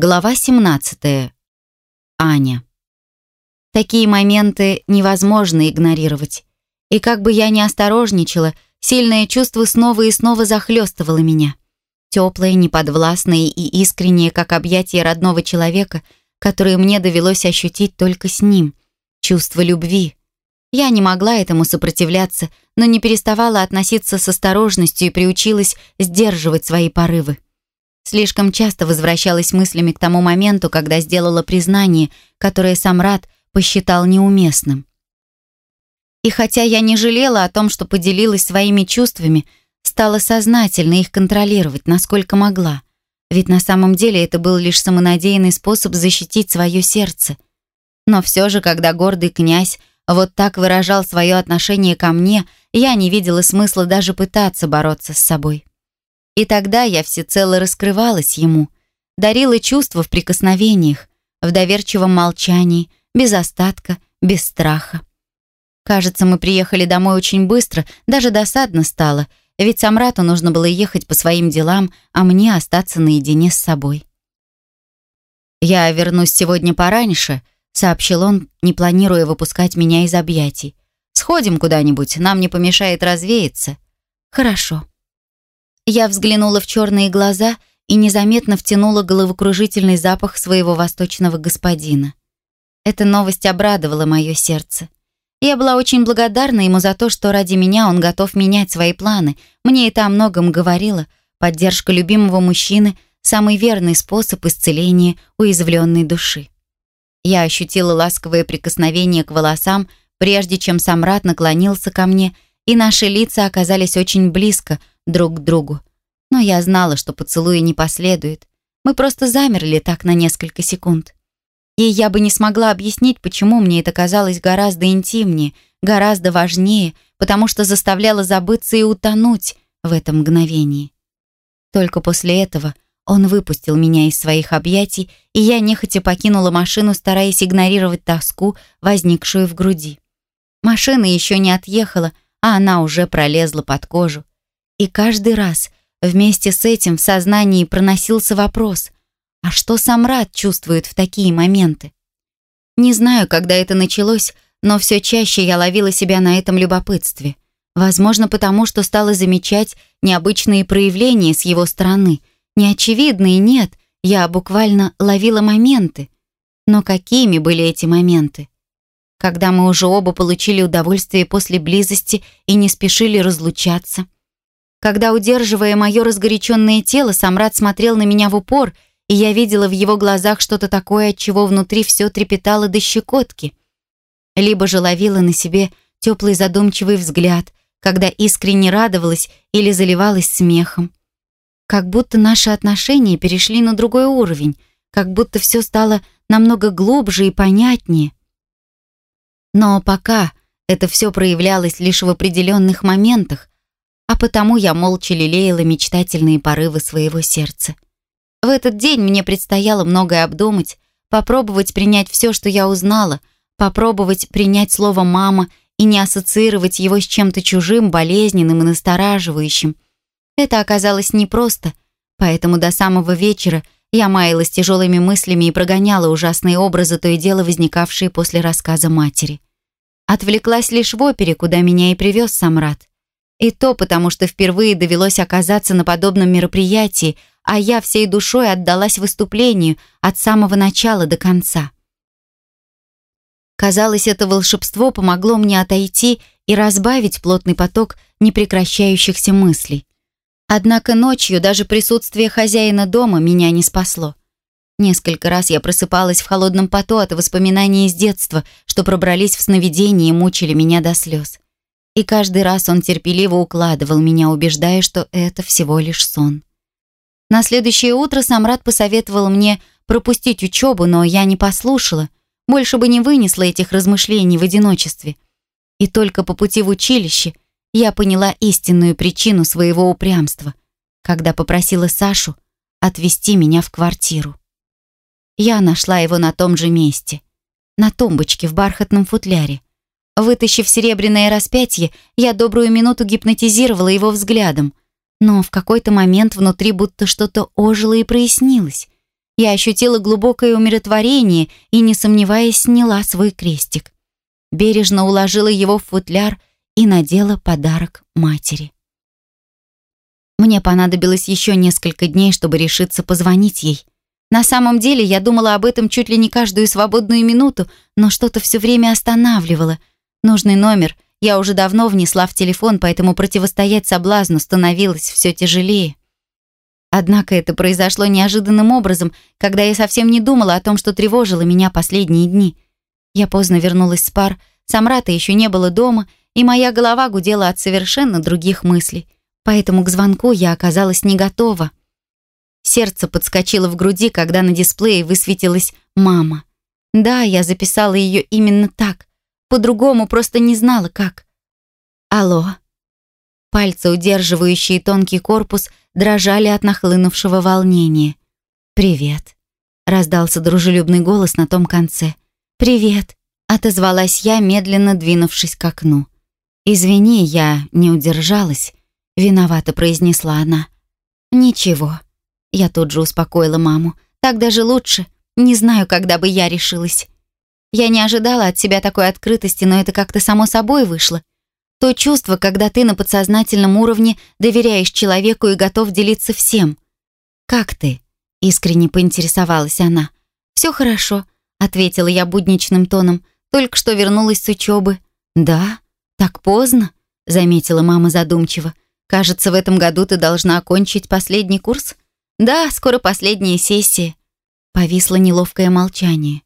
Глава 17. Аня. Такие моменты невозможно игнорировать. И как бы я ни осторожничала, сильное чувство снова и снова захлестывало меня. Теплое, неподвластное и искреннее, как объятие родного человека, которое мне довелось ощутить только с ним. Чувство любви. Я не могла этому сопротивляться, но не переставала относиться с осторожностью и приучилась сдерживать свои порывы. Слишком часто возвращалась мыслями к тому моменту, когда сделала признание, которое Самрад посчитал неуместным. И хотя я не жалела о том, что поделилась своими чувствами, стала сознательно их контролировать, насколько могла. Ведь на самом деле это был лишь самонадеянный способ защитить свое сердце. Но все же, когда гордый князь вот так выражал свое отношение ко мне, я не видела смысла даже пытаться бороться с собой. И тогда я всецело раскрывалась ему, дарила чувства в прикосновениях, в доверчивом молчании, без остатка, без страха. Кажется, мы приехали домой очень быстро, даже досадно стало, ведь Самрату нужно было ехать по своим делам, а мне остаться наедине с собой. «Я вернусь сегодня пораньше», — сообщил он, не планируя выпускать меня из объятий. «Сходим куда-нибудь, нам не помешает развеяться». «Хорошо». Я взглянула в черные глаза и незаметно втянула головокружительный запах своего восточного господина. Эта новость обрадовала мое сердце. Я была очень благодарна ему за то, что ради меня он готов менять свои планы. Мне это о многом говорило. Поддержка любимого мужчины – самый верный способ исцеления уязвленной души. Я ощутила ласковое прикосновение к волосам, прежде чем Самрат наклонился ко мне, и наши лица оказались очень близко – друг к другу. Но я знала, что поцелуя не последует. Мы просто замерли так на несколько секунд. И я бы не смогла объяснить, почему мне это казалось гораздо интимнее, гораздо важнее, потому что заставляло забыться и утонуть в этом мгновении. Только после этого он выпустил меня из своих объятий, и я нехотя покинула машину, стараясь игнорировать тоску, возникшую в груди. Машина еще не отъехала, а она уже пролезла под кожу. И каждый раз вместе с этим в сознании проносился вопрос, а что сам Рад чувствует в такие моменты? Не знаю, когда это началось, но все чаще я ловила себя на этом любопытстве. Возможно, потому что стала замечать необычные проявления с его стороны. Неочевидные нет, я буквально ловила моменты. Но какими были эти моменты? Когда мы уже оба получили удовольствие после близости и не спешили разлучаться – когда, удерживая мое разгоряченное тело, Самрад смотрел на меня в упор, и я видела в его глазах что-то такое, от чего внутри все трепетало до щекотки. Либо же ловила на себе теплый задумчивый взгляд, когда искренне радовалась или заливалась смехом. Как будто наши отношения перешли на другой уровень, как будто все стало намного глубже и понятнее. Но пока это все проявлялось лишь в определенных моментах, а потому я молча лелеяла мечтательные порывы своего сердца. В этот день мне предстояло многое обдумать, попробовать принять все, что я узнала, попробовать принять слово «мама» и не ассоциировать его с чем-то чужим, болезненным и настораживающим. Это оказалось непросто, поэтому до самого вечера я маялась тяжелыми мыслями и прогоняла ужасные образы, то и дело возникавшие после рассказа матери. Отвлеклась лишь в опере, куда меня и привез Самрат. И то потому, что впервые довелось оказаться на подобном мероприятии, а я всей душой отдалась выступлению от самого начала до конца. Казалось, это волшебство помогло мне отойти и разбавить плотный поток непрекращающихся мыслей. Однако ночью даже присутствие хозяина дома меня не спасло. Несколько раз я просыпалась в холодном поту от воспоминаний из детства, что пробрались в сновидение и мучили меня до слез и каждый раз он терпеливо укладывал меня, убеждая, что это всего лишь сон. На следующее утро Самрад посоветовал мне пропустить учебу, но я не послушала, больше бы не вынесла этих размышлений в одиночестве. И только по пути в училище я поняла истинную причину своего упрямства, когда попросила Сашу отвезти меня в квартиру. Я нашла его на том же месте, на тумбочке в бархатном футляре. Вытащив серебряное распятие, я добрую минуту гипнотизировала его взглядом. Но в какой-то момент внутри будто что-то ожило и прояснилось. я ощутила глубокое умиротворение и, не сомневаясь, сняла свой крестик. Бережно уложила его в футляр и надела подарок матери. Мне понадобилось еще несколько дней, чтобы решиться позвонить ей. На самом деле я думала об этом чуть ли не каждую свободную минуту, но что-то все время останавливало. Нужный номер я уже давно внесла в телефон, поэтому противостоять соблазну становилось все тяжелее. Однако это произошло неожиданным образом, когда я совсем не думала о том, что тревожило меня последние дни. Я поздно вернулась с пар, Самрата еще не было дома, и моя голова гудела от совершенно других мыслей. Поэтому к звонку я оказалась не готова. Сердце подскочило в груди, когда на дисплее высветилась «мама». Да, я записала ее именно так. По-другому просто не знала, как. «Алло». Пальцы, удерживающие тонкий корпус, дрожали от нахлынувшего волнения. «Привет», — раздался дружелюбный голос на том конце. «Привет», — отозвалась я, медленно двинувшись к окну. «Извини, я не удержалась», — виновато произнесла она. «Ничего». Я тут же успокоила маму. «Так даже лучше. Не знаю, когда бы я решилась». Я не ожидала от себя такой открытости, но это как-то само собой вышло. То чувство, когда ты на подсознательном уровне доверяешь человеку и готов делиться всем. «Как ты?» — искренне поинтересовалась она. «Все хорошо», — ответила я будничным тоном. «Только что вернулась с учебы». «Да? Так поздно?» — заметила мама задумчиво. «Кажется, в этом году ты должна окончить последний курс?» «Да, скоро последняя сессия». Повисло неловкое молчание.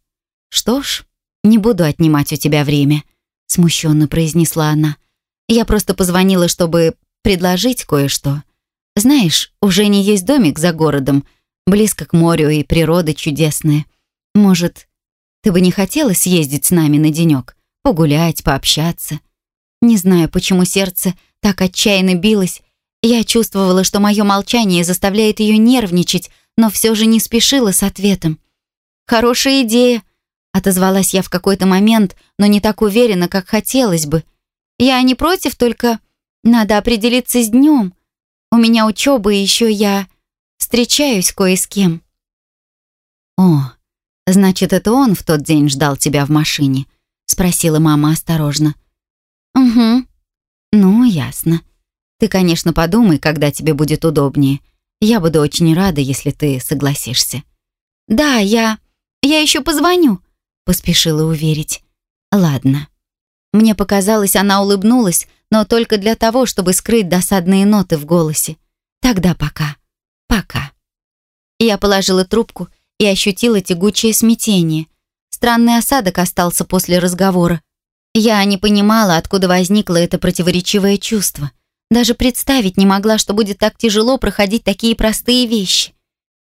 «Что ж, не буду отнимать у тебя время», — смущенно произнесла она. Я просто позвонила, чтобы предложить кое-что. Знаешь, у Жени есть домик за городом, близко к морю и природа чудесная. Может, ты бы не хотела съездить с нами на денек, погулять, пообщаться? Не знаю, почему сердце так отчаянно билось. Я чувствовала, что мое молчание заставляет ее нервничать, но все же не спешила с ответом. «Хорошая идея», — отозвалась я в какой-то момент, но не так уверенно, как хотелось бы. Я не против, только надо определиться с днем. У меня учеба, и еще я встречаюсь кое с кем». «О, значит, это он в тот день ждал тебя в машине?» — спросила мама осторожно. «Угу. Ну, ясно. Ты, конечно, подумай, когда тебе будет удобнее. Я буду очень рада, если ты согласишься». «Да, я... я еще позвоню», — поспешила уверить. «Ладно». Мне показалось, она улыбнулась, но только для того, чтобы скрыть досадные ноты в голосе. Тогда пока. Пока. Я положила трубку и ощутила тягучее смятение. Странный осадок остался после разговора. Я не понимала, откуда возникло это противоречивое чувство. Даже представить не могла, что будет так тяжело проходить такие простые вещи.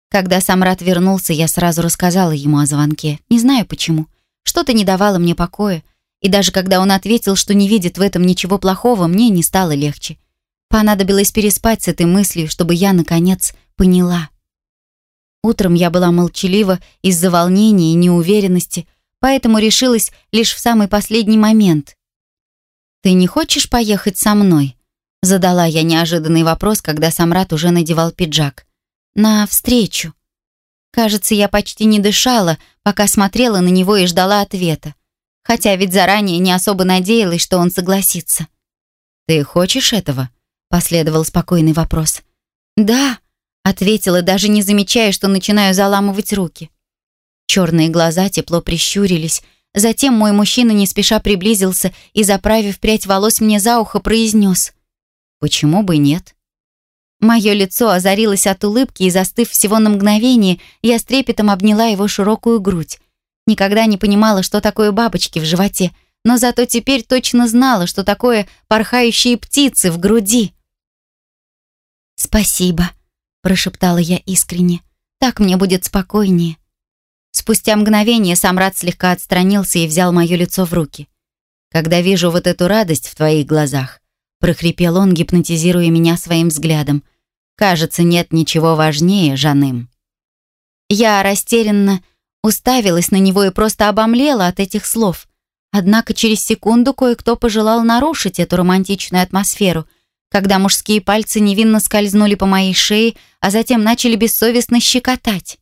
Когда Самрат вернулся, я сразу рассказала ему о звонке. Не знаю почему. Что-то не давало мне покоя. И даже когда он ответил, что не видит в этом ничего плохого, мне не стало легче. Понадобилось переспать с этой мыслью, чтобы я, наконец, поняла. Утром я была молчалива из-за волнения и неуверенности, поэтому решилась лишь в самый последний момент. «Ты не хочешь поехать со мной?» Задала я неожиданный вопрос, когда Самрат уже надевал пиджак. «На встречу». Кажется, я почти не дышала, пока смотрела на него и ждала ответа хотя ведь заранее не особо надеялась, что он согласится. «Ты хочешь этого?» — последовал спокойный вопрос. «Да», — ответила, даже не замечая, что начинаю заламывать руки. Черные глаза тепло прищурились, затем мой мужчина не спеша приблизился и, заправив прядь волос мне за ухо, произнес «Почему бы нет?» Мое лицо озарилось от улыбки, и, застыв всего на мгновение, я с трепетом обняла его широкую грудь. Никогда не понимала, что такое бабочки в животе, но зато теперь точно знала, что такое порхающие птицы в груди. «Спасибо», — прошептала я искренне. «Так мне будет спокойнее». Спустя мгновение Самрад слегка отстранился и взял мое лицо в руки. «Когда вижу вот эту радость в твоих глазах», — прохрипел он, гипнотизируя меня своим взглядом, «кажется, нет ничего важнее, Жаным». Я растерянно Уставилась на него и просто обомлела от этих слов. Однако через секунду кое-кто пожелал нарушить эту романтичную атмосферу, когда мужские пальцы невинно скользнули по моей шее, а затем начали бессовестно щекотать.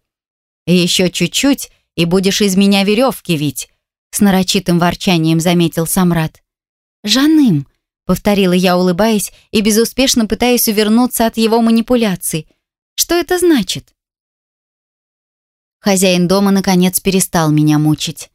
Еще чуть-чуть, и будешь из меня веревки вить», с нарочитым ворчанием заметил Самрад. «Жаным», — повторила я, улыбаясь и безуспешно пытаясь увернуться от его манипуляций. «Что это значит?» Хозяин дома, наконец, перестал меня мучить.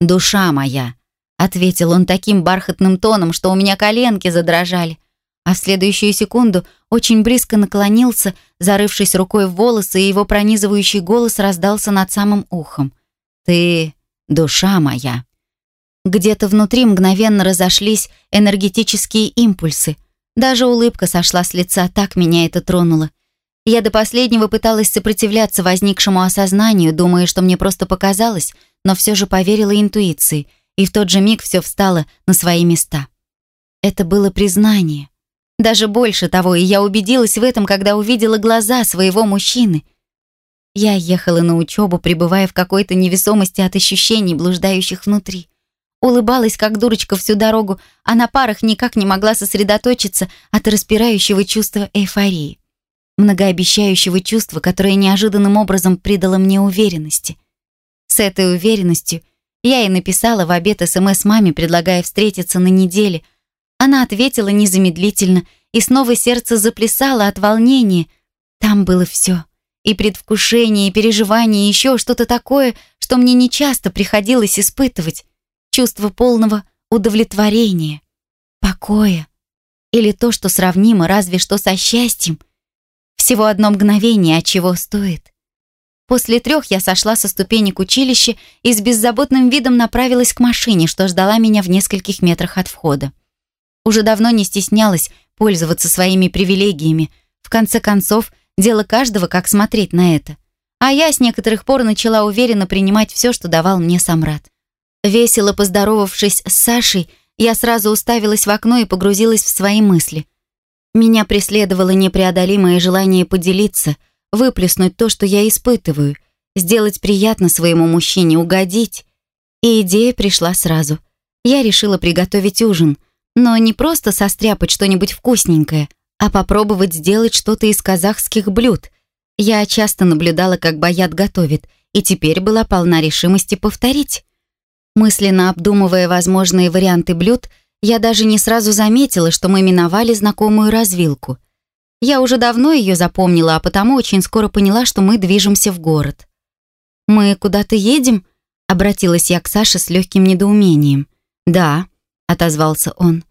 «Душа моя», — ответил он таким бархатным тоном, что у меня коленки задрожали, а в следующую секунду очень близко наклонился, зарывшись рукой в волосы, и его пронизывающий голос раздался над самым ухом. «Ты душа моя». Где-то внутри мгновенно разошлись энергетические импульсы. Даже улыбка сошла с лица, так меня это тронуло. Я до последнего пыталась сопротивляться возникшему осознанию, думая, что мне просто показалось, но все же поверила интуиции, и в тот же миг все встало на свои места. Это было признание. Даже больше того, и я убедилась в этом, когда увидела глаза своего мужчины. Я ехала на учебу, пребывая в какой-то невесомости от ощущений, блуждающих внутри. Улыбалась, как дурочка, всю дорогу, а на парах никак не могла сосредоточиться от распирающего чувства эйфории. Многообещающего чувства, которое неожиданным образом придало мне уверенности. С этой уверенностью я и написала в обед СМС маме, предлагая встретиться на неделе – она ответила незамедлительно, и снова сердце заплясало от волнения. Там было все. И предвкушение, и переживание, и еще что-то такое, что мне нечасто приходилось испытывать. Чувство полного удовлетворения, покоя. Или то, что сравнимо разве что со счастьем. Всего одно мгновение, от чего стоит. После трех я сошла со ступенек училища и с беззаботным видом направилась к машине, что ждала меня в нескольких метрах от входа. Уже давно не стеснялась пользоваться своими привилегиями. В конце концов, дело каждого, как смотреть на это. А я с некоторых пор начала уверенно принимать все, что давал мне Самрад. Весело поздоровавшись с Сашей, я сразу уставилась в окно и погрузилась в свои мысли. Меня преследовало непреодолимое желание поделиться, выплеснуть то, что я испытываю, сделать приятно своему мужчине, угодить. И идея пришла сразу. Я решила приготовить ужин — но не просто состряпать что-нибудь вкусненькое, а попробовать сделать что-то из казахских блюд. Я часто наблюдала, как Баят готовит, и теперь была полна решимости повторить. Мысленно обдумывая возможные варианты блюд, я даже не сразу заметила, что мы миновали знакомую развилку. Я уже давно ее запомнила, а потому очень скоро поняла, что мы движемся в город. «Мы куда-то едем?» — обратилась я к Саше с легким недоумением. «Да», — отозвался он.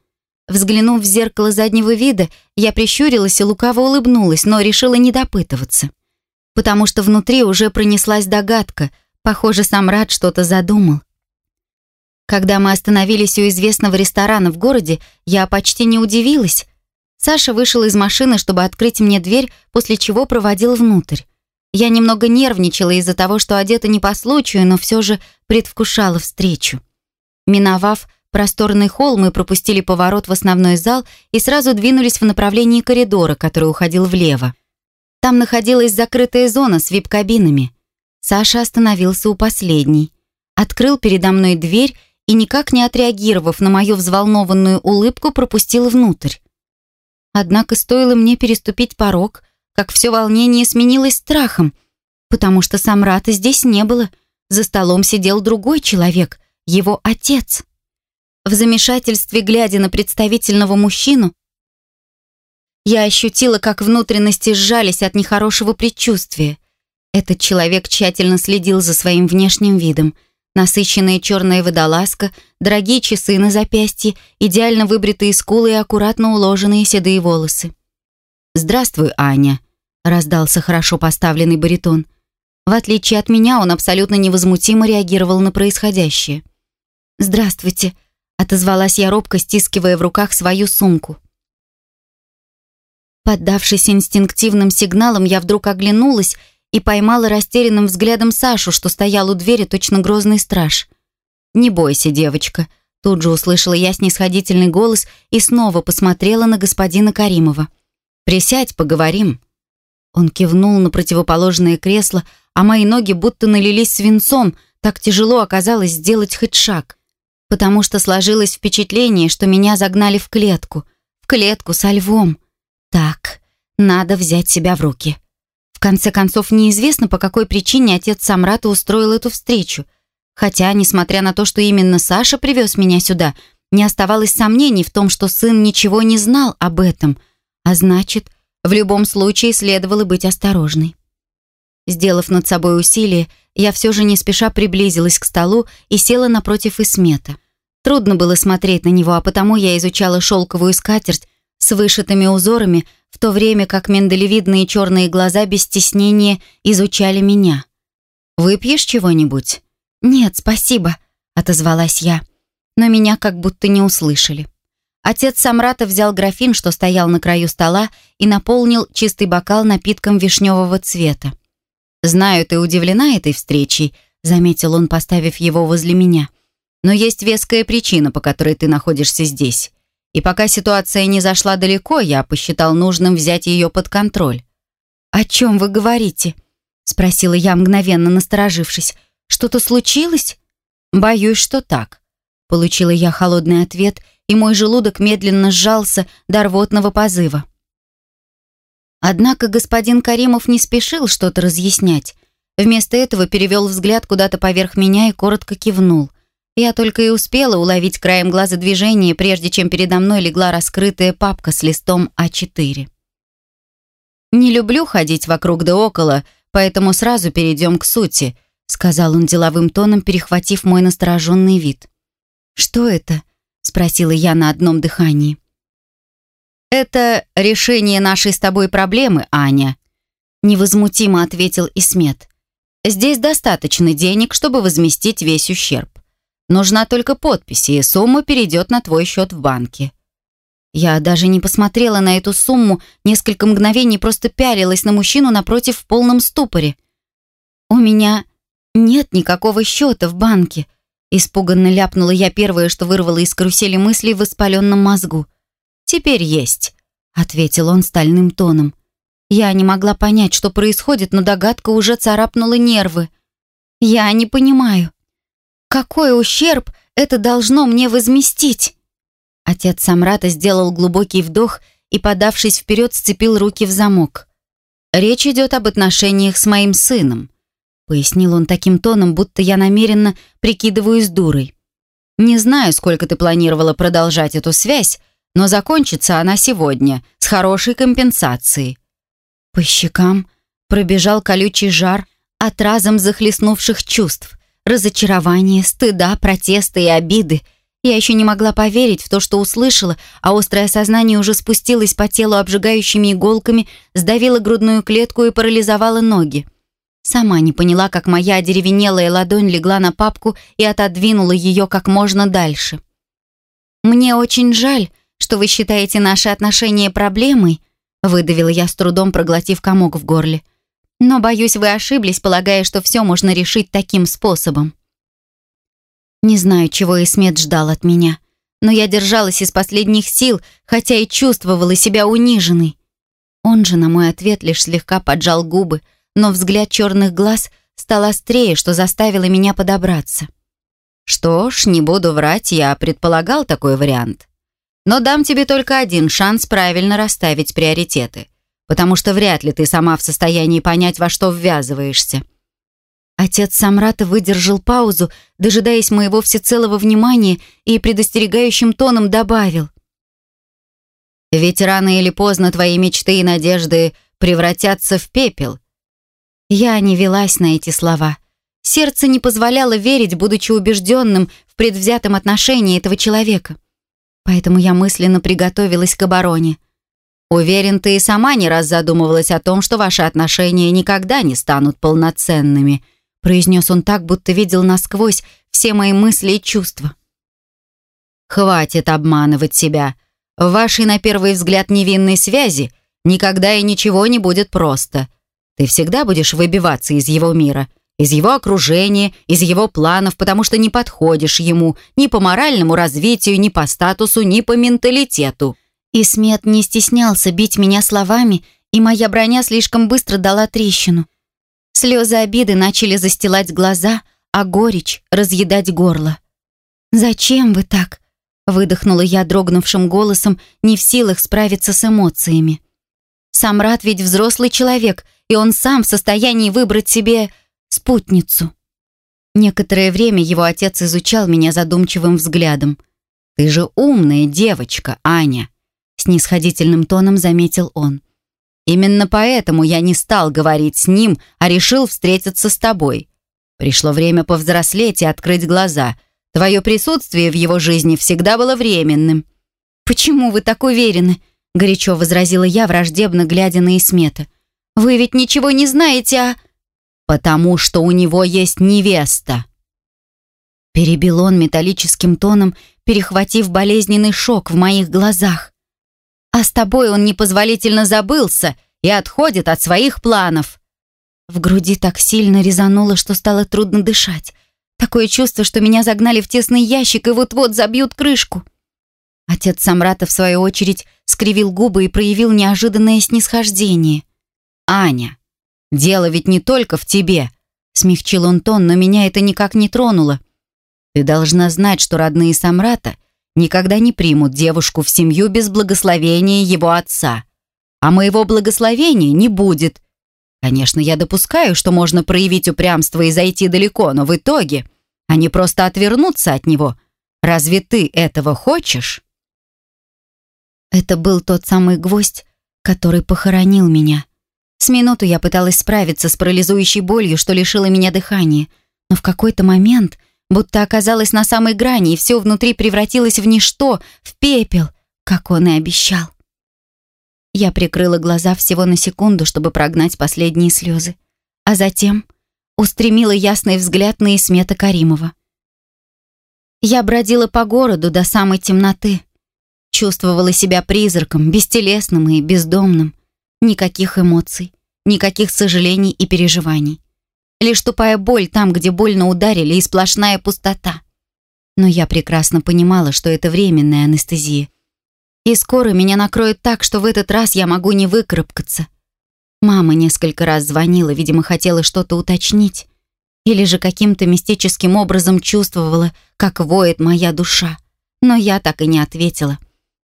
Взглянув в зеркало заднего вида, я прищурилась и лукаво улыбнулась, но решила не допытываться. Потому что внутри уже пронеслась догадка. Похоже, сам Рад что-то задумал. Когда мы остановились у известного ресторана в городе, я почти не удивилась. Саша вышел из машины, чтобы открыть мне дверь, после чего проводил внутрь. Я немного нервничала из-за того, что одета не по случаю, но все же предвкушала встречу. Миновав просторный холл мы пропустили поворот в основной зал и сразу двинулись в направлении коридора, который уходил влево. Там находилась закрытая зона с вип-кабинами. Саша остановился у последней. Открыл передо мной дверь и, никак не отреагировав на мою взволнованную улыбку, пропустил внутрь. Однако стоило мне переступить порог, как все волнение сменилось страхом, потому что Самрата здесь не было. За столом сидел другой человек, его отец. В замешательстве, глядя на представительного мужчину, я ощутила, как внутренности сжались от нехорошего предчувствия. Этот человек тщательно следил за своим внешним видом. Насыщенная черная водолазка, дорогие часы на запястье, идеально выбритые скулы и аккуратно уложенные седые волосы. «Здравствуй, Аня», — раздался хорошо поставленный баритон. В отличие от меня, он абсолютно невозмутимо реагировал на происходящее. «Здравствуйте», отозвалась я робко, стискивая в руках свою сумку. Поддавшись инстинктивным сигналам, я вдруг оглянулась и поймала растерянным взглядом Сашу, что стоял у двери точно грозный страж. «Не бойся, девочка», — тут же услышала я снисходительный голос и снова посмотрела на господина Каримова. «Присядь, поговорим». Он кивнул на противоположное кресло, а мои ноги будто налились свинцом, так тяжело оказалось сделать хоть шаг потому что сложилось впечатление, что меня загнали в клетку, в клетку со львом. Так, надо взять себя в руки. Конце концов, неизвестно, по какой причине отец Самрата устроил эту встречу. Хотя, несмотря на то, что именно Саша привез меня сюда, не оставалось сомнений в том, что сын ничего не знал об этом, а значит, в любом случае следовало быть осторожной. Сделав над собой усилие, я все же не спеша приблизилась к столу и села напротив Исмета. Трудно было смотреть на него, а потому я изучала шелковую скатерть с вышитыми узорами, в то время как миндалевидные черные глаза без стеснения изучали меня. «Выпьешь чего-нибудь?» «Нет, спасибо», — отозвалась я. Но меня как будто не услышали. Отец Самрата взял графин, что стоял на краю стола, и наполнил чистый бокал напитком вишневого цвета. «Знаю, ты удивлена этой встречей», — заметил он, поставив его возле меня. «Но есть веская причина, по которой ты находишься здесь. И пока ситуация не зашла далеко, я посчитал нужным взять ее под контроль. «О чем вы говорите?» — спросила я, мгновенно насторожившись. «Что-то случилось?» «Боюсь, что так». Получила я холодный ответ, и мой желудок медленно сжался до рвотного позыва. Однако господин Каримов не спешил что-то разъяснять. Вместо этого перевел взгляд куда-то поверх меня и коротко кивнул — я только и успела уловить краем глаза движение, прежде чем передо мной легла раскрытая папка с листом А4. «Не люблю ходить вокруг да около, поэтому сразу перейдем к сути», сказал он деловым тоном, перехватив мой настороженный вид. «Что это?» спросила я на одном дыхании. «Это решение нашей с тобой проблемы, Аня», невозмутимо ответил Исмет. «Здесь достаточно денег, чтобы возместить весь ущерб. Нужна только подпись, и сумма перейдет на твой счет в банке». Я даже не посмотрела на эту сумму, несколько мгновений просто пялилась на мужчину напротив в полном ступоре. «У меня нет никакого счета в банке», испуганно ляпнула я первое, что вырвало из карусели мыслей в воспаленном мозгу. «Теперь есть», — ответил он стальным тоном. Я не могла понять, что происходит, но догадка уже царапнула нервы. «Я не понимаю. Какой ущерб это должно мне возместить? Отец Самрата сделал глубокий вдох и, подавшись вперед, сцепил руки в замок. «Речь идет об отношениях с моим сыном», пояснил он таким тоном, будто я намеренно прикидываюсь дурой. «Не знаю, сколько ты планировала продолжать эту связь, но закончится она сегодня, с хорошей компенсацией». По щекам пробежал колючий жар от разом захлестнувших чувств разочарования, стыда, протеста и обиды. Я еще не могла поверить в то, что услышала, а острое сознание уже спустилось по телу обжигающими иголками, сдавило грудную клетку и парализовало ноги. Сама не поняла, как моя одеревенелая ладонь легла на папку и отодвинула ее как можно дальше. «Мне очень жаль, что вы считаете наши отношения проблемой», выдавила я с трудом, проглотив комок в горле. Но, боюсь, вы ошиблись, полагая, что все можно решить таким способом. Не знаю, чего Исмет ждал от меня, но я держалась из последних сил, хотя и чувствовала себя униженной. Он же на мой ответ лишь слегка поджал губы, но взгляд черных глаз стал острее, что заставило меня подобраться. Что ж, не буду врать, я предполагал такой вариант. Но дам тебе только один шанс правильно расставить приоритеты потому что вряд ли ты сама в состоянии понять, во что ввязываешься». Отец Самрата выдержал паузу, дожидаясь моего всецелого внимания и предостерегающим тоном добавил. «Ведь рано или поздно твои мечты и надежды превратятся в пепел». Я не велась на эти слова. Сердце не позволяло верить, будучи убежденным в предвзятом отношении этого человека. Поэтому я мысленно приготовилась к обороне. Уверен, ты и сама не раз задумывалась о том, что ваши отношения никогда не станут полноценными», произнес он так, будто видел насквозь все мои мысли и чувства. «Хватит обманывать себя. В вашей, на первый взгляд, невинной связи никогда и ничего не будет просто. Ты всегда будешь выбиваться из его мира, из его окружения, из его планов, потому что не подходишь ему ни по моральному развитию, ни по статусу, ни по менталитету». И Смет не стеснялся бить меня словами, и моя броня слишком быстро дала трещину. Слезы обиды начали застилать глаза, а горечь разъедать горло. «Зачем вы так?» — выдохнула я дрогнувшим голосом, не в силах справиться с эмоциями. Самрат ведь взрослый человек, и он сам в состоянии выбрать себе спутницу. Некоторое время его отец изучал меня задумчивым взглядом. «Ты же умная девочка, Аня», — снисходительным тоном заметил он. «Именно поэтому я не стал говорить с ним, а решил встретиться с тобой. Пришло время повзрослеть и открыть глаза. Твое присутствие в его жизни всегда было временным». «Почему вы так уверены?» — горячо возразила я, враждебно глядя на Исмета. «Вы ведь ничего не знаете о...» «Потому что у него есть невеста!» Перебил он металлическим тоном, перехватив болезненный шок в моих глазах. «А с тобой он непозволительно забылся и отходит от своих планов!» В груди так сильно резануло, что стало трудно дышать. Такое чувство, что меня загнали в тесный ящик и вот-вот забьют крышку. Отец Самрата, в свою очередь, скривил губы и проявил неожиданное снисхождение. «Аня, дело ведь не только в тебе», — смягчил он тон, но меня это никак не тронуло. «Ты должна знать, что родные Самрата никогда не примут девушку в семью без благословения его отца. А моего благословения не будет. Конечно, я допускаю, что можно проявить упрямство и зайти далеко, но в итоге они просто отвернутся от него. Разве ты этого хочешь?» Это был тот самый гвоздь, который похоронил меня. С минуту я пыталась справиться с парализующей болью, что лишило меня дыхания, но в какой-то момент будто оказалась на самой грани, и все внутри превратилось в ничто, в пепел, как он и обещал. Я прикрыла глаза всего на секунду, чтобы прогнать последние слезы, а затем устремила ясный взгляд на Исмета Каримова. Я бродила по городу до самой темноты, Чувствовала себя призраком, бестелесным и бездомным. Никаких эмоций, никаких сожалений и переживаний. Лишь тупая боль там, где больно ударили, и сплошная пустота. Но я прекрасно понимала, что это временная анестезия. И скоро меня накроет так, что в этот раз я могу не выкарабкаться. Мама несколько раз звонила, видимо, хотела что-то уточнить. Или же каким-то мистическим образом чувствовала, как воет моя душа. Но я так и не ответила.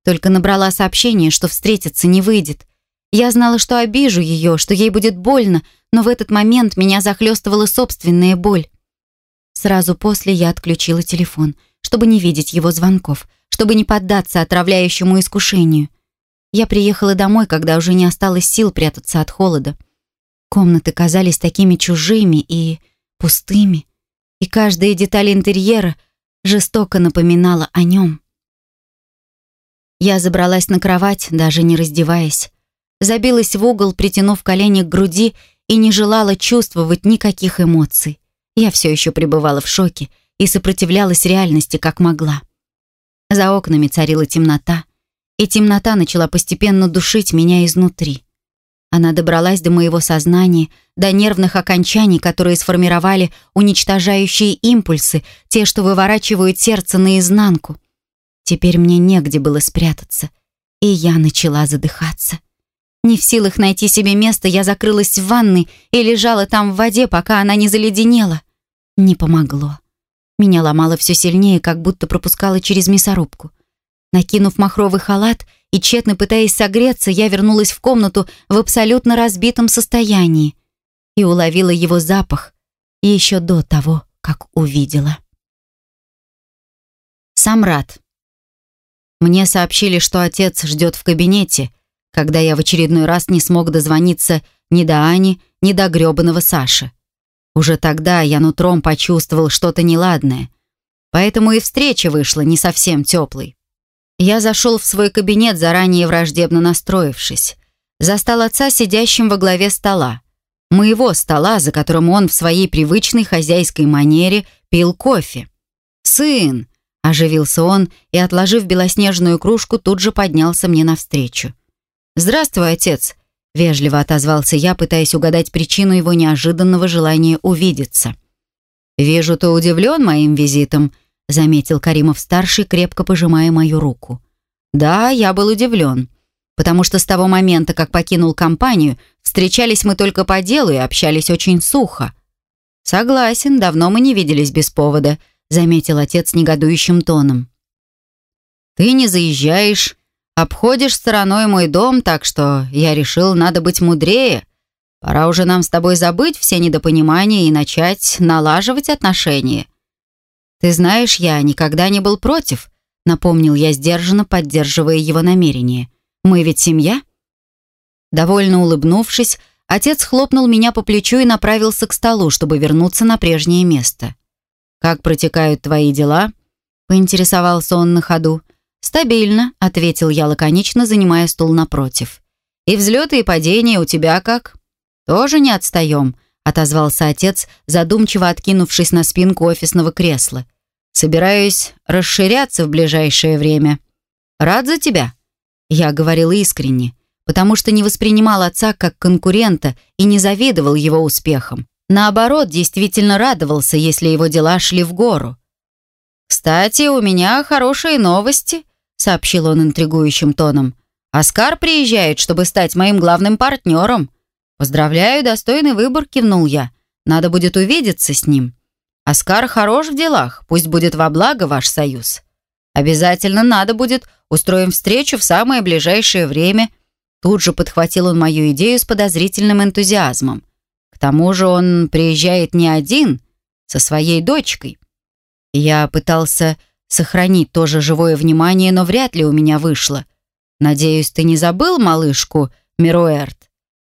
Только набрала сообщение, что встретиться не выйдет. Я знала, что обижу ее, что ей будет больно, но в этот момент меня захлестывала собственная боль. Сразу после я отключила телефон, чтобы не видеть его звонков, чтобы не поддаться отравляющему искушению. Я приехала домой, когда уже не осталось сил прятаться от холода. Комнаты казались такими чужими и пустыми, и каждая деталь интерьера жестоко напоминала о нем. Я забралась на кровать, даже не раздеваясь. Забилась в угол, притянув колени к груди и не желала чувствовать никаких эмоций. Я все еще пребывала в шоке и сопротивлялась реальности, как могла. За окнами царила темнота, и темнота начала постепенно душить меня изнутри. Она добралась до моего сознания, до нервных окончаний, которые сформировали уничтожающие импульсы, те, что выворачивают сердце наизнанку — Теперь мне негде было спрятаться, и я начала задыхаться. Не в силах найти себе место, я закрылась в ванной и лежала там в воде, пока она не заледенела. Не помогло. Меня ломало все сильнее, как будто пропускало через мясорубку. Накинув махровый халат и тщетно пытаясь согреться, я вернулась в комнату в абсолютно разбитом состоянии и уловила его запах еще до того, как увидела. Самрад. Мне сообщили, что отец ждет в кабинете, когда я в очередной раз не смог дозвониться ни до Ани, ни до грёбаного Саши. Уже тогда я нутром почувствовал что-то неладное, поэтому и встреча вышла не совсем теплой. Я зашел в свой кабинет, заранее враждебно настроившись. Застал отца сидящим во главе стола. Моего стола, за которым он в своей привычной хозяйской манере пил кофе. «Сын!» Оживился он и, отложив белоснежную кружку, тут же поднялся мне навстречу. «Здравствуй, отец!» — вежливо отозвался я, пытаясь угадать причину его неожиданного желания увидеться. «Вижу, ты удивлен моим визитом», — заметил Каримов-старший, крепко пожимая мою руку. «Да, я был удивлен, потому что с того момента, как покинул компанию, встречались мы только по делу и общались очень сухо». «Согласен, давно мы не виделись без повода», — заметил отец негодующим тоном. «Ты не заезжаешь, Обходишь стороной мой дом, так что я решил, надо быть мудрее. Пора уже нам с тобой забыть все недопонимания и начать налаживать отношения. Ты знаешь, я никогда не был против, напомнил я сдержанно, поддерживая его намерение. Мы ведь семья? Довольно улыбнувшись, отец хлопнул меня по плечу и направился к столу, чтобы вернуться на прежнее место. «Как протекают твои дела?» — поинтересовался он на ходу. «Стабильно», — ответил я лаконично, занимая стул напротив. «И взлеты и падения у тебя как?» «Тоже не отстаем», — отозвался отец, задумчиво откинувшись на спинку офисного кресла. «Собираюсь расширяться в ближайшее время. Рад за тебя?» Я говорил искренне, потому что не воспринимал отца как конкурента и не завидовал его успехам. Наоборот, действительно радовался, если его дела шли в гору. «Кстати, у меня хорошие новости», — сообщил он интригующим тоном. «Оскар приезжает, чтобы стать моим главным партнером». «Поздравляю, достойный выбор», — кивнул я. «Надо будет увидеться с ним. Оскар хорош в делах, пусть будет во благо ваш союз. Обязательно надо будет, устроим встречу в самое ближайшее время». Тут же подхватил он мою идею с подозрительным энтузиазмом. К тому же он приезжает не один, со своей дочкой. Я пытался сохранить тоже живое внимание, но вряд ли у меня вышло. Надеюсь, ты не забыл малышку Мируэрт?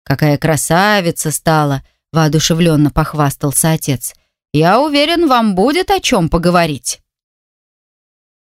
Какая красавица стала, воодушевленно похвастался отец. Я уверен, вам будет о чем поговорить.